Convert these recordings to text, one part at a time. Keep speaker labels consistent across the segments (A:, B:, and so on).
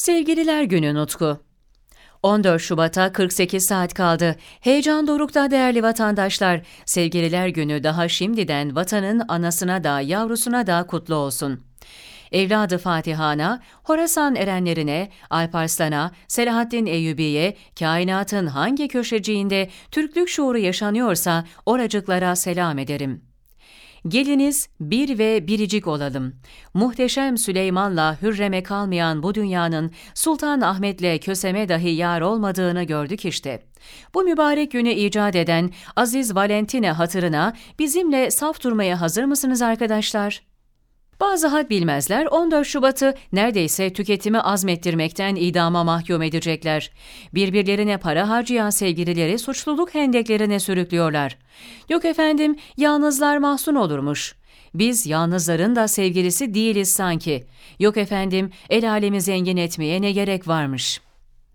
A: Sevgililer Günü Nutku 14 Şubat'a 48 saat kaldı. Heyecan dorukta değerli vatandaşlar. Sevgililer Günü daha şimdiden vatanın anasına da yavrusuna da kutlu olsun. Evladı Fatihana, Horasan erenlerine, Alparslan'a, Selahaddin Eyyubi'ye, kainatın hangi köşeciğinde Türklük şuuru yaşanıyorsa oracıklara selam ederim.'' Geliniz bir ve biricik olalım. Muhteşem Süleyman'la Hürrem'e kalmayan bu dünyanın Sultan Ahmet'le Kösem'e dahi yar olmadığını gördük işte. Bu mübarek günü icat eden Aziz Valentine hatırına bizimle saf durmaya hazır mısınız arkadaşlar? Bazı had bilmezler 14 Şubat'ı neredeyse tüketimi azmettirmekten idama mahkum edecekler. Birbirlerine para harcayan sevgilileri suçluluk hendeklerine sürüklüyorlar. Yok efendim yalnızlar mahzun olurmuş. Biz yalnızların da sevgilisi değiliz sanki. Yok efendim el alemi zengin etmeye ne gerek varmış.''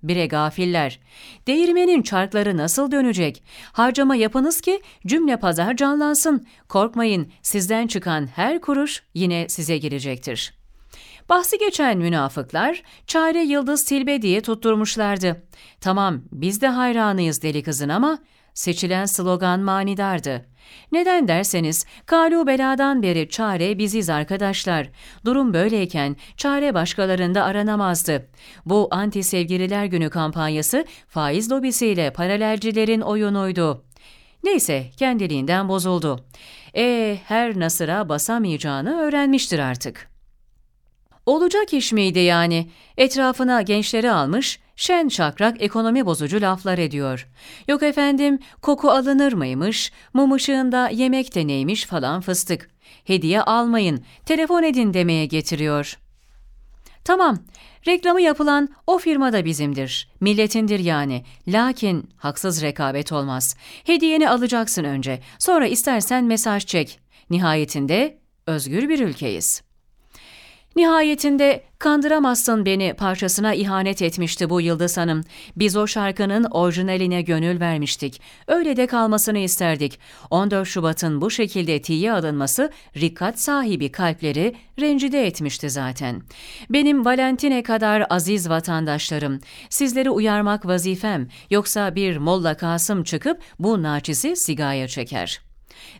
A: Bire gafiller. Değirmenin çarkları nasıl dönecek? Harcama yapınız ki cümle pazar canlansın. Korkmayın sizden çıkan her kuruş yine size girecektir. Bahsi geçen münafıklar çare yıldız silbe diye tutturmuşlardı. Tamam biz de hayranıyız deli kızın ama seçilen slogan manidardı. Neden derseniz, kalu beladan beri çare biziz arkadaşlar. Durum böyleyken çare başkalarında aranamazdı. Bu anti sevgililer günü kampanyası faiz lobisiyle paralelcilerin oyunuydu. Neyse kendiliğinden bozuldu. E her nasıra basamayacağını öğrenmiştir artık.'' Olacak iş miydi yani? Etrafına gençleri almış, şen şakrak ekonomi bozucu laflar ediyor. Yok efendim, koku alınır mıymış, mum ışığında yemek de neymiş falan fıstık. Hediye almayın, telefon edin demeye getiriyor. Tamam, reklamı yapılan o firma da bizimdir. Milletindir yani. Lakin haksız rekabet olmaz. Hediyeni alacaksın önce, sonra istersen mesaj çek. Nihayetinde özgür bir ülkeyiz.'' Nihayetinde kandıramazsın beni parçasına ihanet etmişti bu Yıldız Hanım. Biz o şarkının orijinaline gönül vermiştik. Öyle de kalmasını isterdik. 14 Şubat'ın bu şekilde tiye alınması rikkat sahibi kalpleri rencide etmişti zaten. Benim Valentine kadar aziz vatandaşlarım, sizleri uyarmak vazifem yoksa bir Molla Kasım çıkıp bu naçizi sigaya çeker.''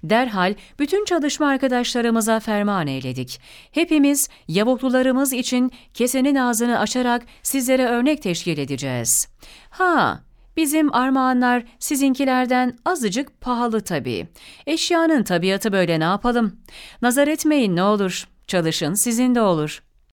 A: Derhal bütün çalışma arkadaşlarımıza ferman eyledik. Hepimiz yavuklularımız için kesenin ağzını açarak sizlere örnek teşkil edeceğiz. Ha, Bizim armağanlar sizinkilerden azıcık pahalı tabii. Eşyanın tabiatı böyle ne yapalım? Nazar etmeyin ne olur. Çalışın sizin de olur.